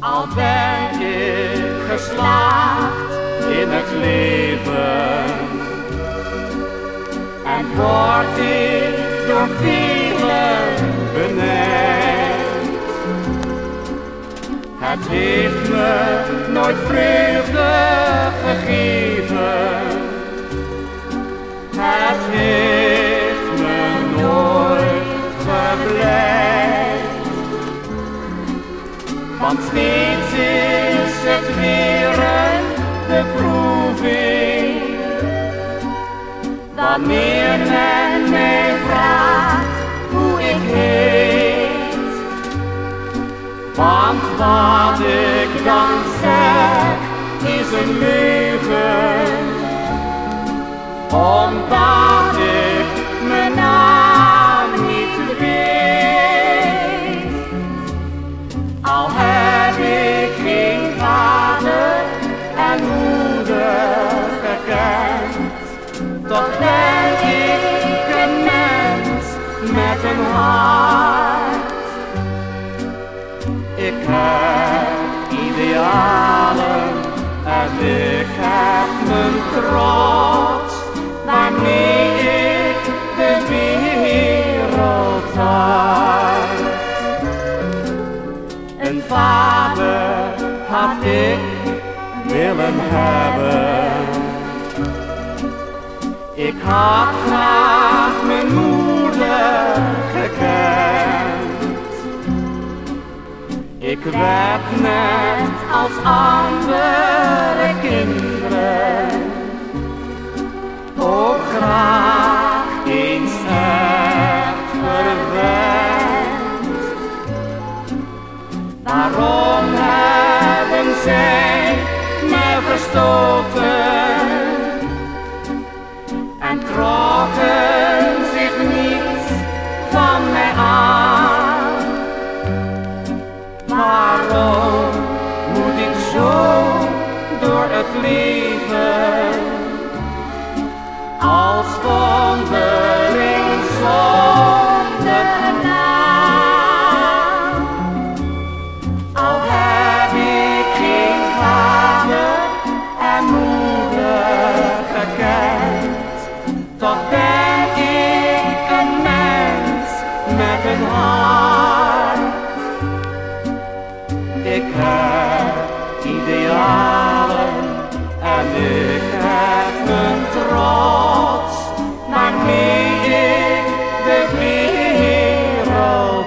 Al ben ik geslaagd in het leven en word ik door velen benijd. Het heeft me nooit vreugde gegeven. Wanneer men mij vraagt hoe ik heet. Want wat ik dan zeg is een leugen. Omdat hart. Ik heb idealen en ik heb mijn trots, waarmee ik de wereld uit. Een vader had ik willen hebben. Ik had graag Werd net als andere kinderen. Ook graag eens echt verwend. Waarom hebben zij mij verstoten Moet ik zo door het leven. Als Ik heb idealen en ik heb mijn trots, maar mee ik de wereld